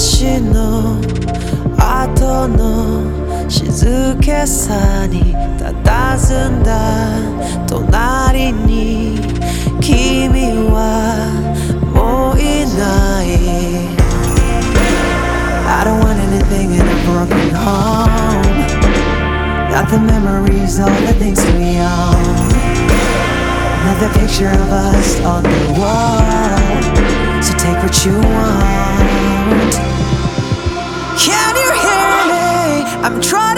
嵐の後の静けさに佇んだ隣に君はもういない I don't want anything in a broken home Not the memories, all the things we own Another picture of us on the wall I'm trying